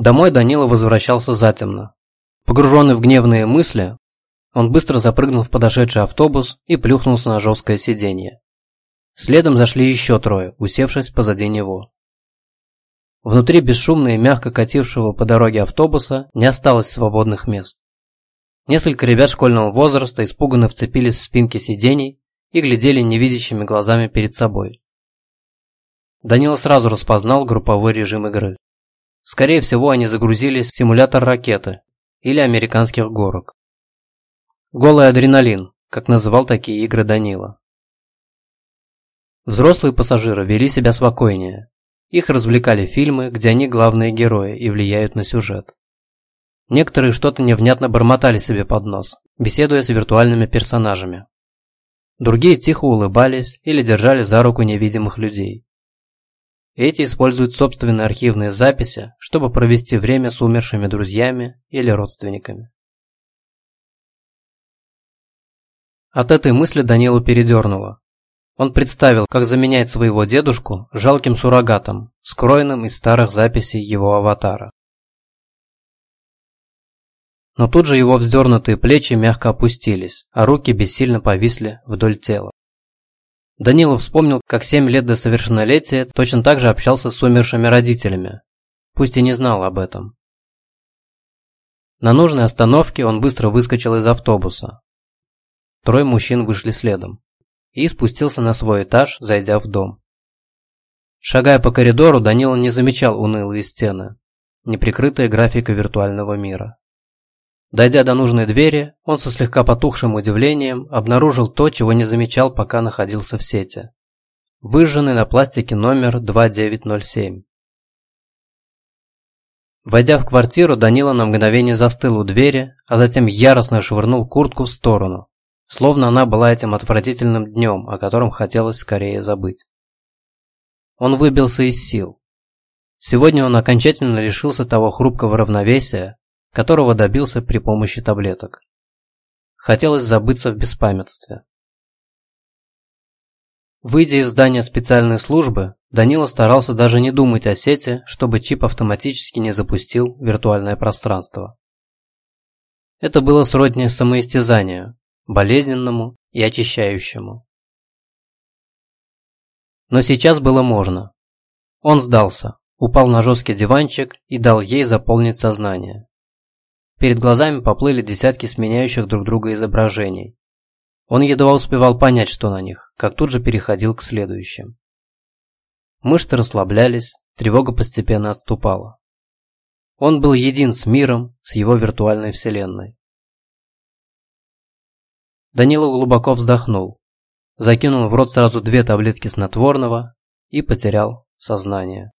Домой Данила возвращался затемно. Погруженный в гневные мысли, он быстро запрыгнул в подошедший автобус и плюхнулся на жесткое сиденье. Следом зашли еще трое, усевшись позади него. Внутри бесшумно и мягко катившего по дороге автобуса не осталось свободных мест. Несколько ребят школьного возраста испуганно вцепились в спинки сидений и глядели невидящими глазами перед собой. Данила сразу распознал групповой режим игры. Скорее всего, они загрузили симулятор ракеты или американских горок. Голый адреналин, как называл такие игры Данила. Взрослые пассажиры вели себя спокойнее. Их развлекали фильмы, где они главные герои и влияют на сюжет. Некоторые что-то невнятно бормотали себе под нос, беседуя с виртуальными персонажами. Другие тихо улыбались или держали за руку невидимых людей. Эти используют собственные архивные записи, чтобы провести время с умершими друзьями или родственниками. От этой мысли Данилу передернуло. Он представил, как заменяет своего дедушку жалким суррогатом, скроенным из старых записей его аватара. Но тут же его вздернутые плечи мягко опустились, а руки бессильно повисли вдоль тела. Данилов вспомнил, как семь лет до совершеннолетия точно так же общался с умершими родителями, пусть и не знал об этом. На нужной остановке он быстро выскочил из автобуса. Трое мужчин вышли следом и спустился на свой этаж, зайдя в дом. Шагая по коридору, Данила не замечал унылые стены, неприкрытые графикой виртуального мира. Дойдя до нужной двери, он со слегка потухшим удивлением обнаружил то, чего не замечал, пока находился в сети. Выжженный на пластике номер 2907. Войдя в квартиру, Данила на мгновение застыл у двери, а затем яростно швырнул куртку в сторону, словно она была этим отвратительным днем, о котором хотелось скорее забыть. Он выбился из сил. Сегодня он окончательно лишился того хрупкого равновесия, которого добился при помощи таблеток. Хотелось забыться в беспамятстве. Выйдя из здания специальной службы, Данила старался даже не думать о сети, чтобы чип автоматически не запустил виртуальное пространство. Это было сродни самоистязанию, болезненному и очищающему. Но сейчас было можно. Он сдался, упал на жесткий диванчик и дал ей заполнить сознание. Перед глазами поплыли десятки сменяющих друг друга изображений. Он едва успевал понять, что на них, как тут же переходил к следующим. Мышцы расслаблялись, тревога постепенно отступала. Он был един с миром, с его виртуальной вселенной. Данила глубоко вздохнул, закинул в рот сразу две таблетки снотворного и потерял сознание.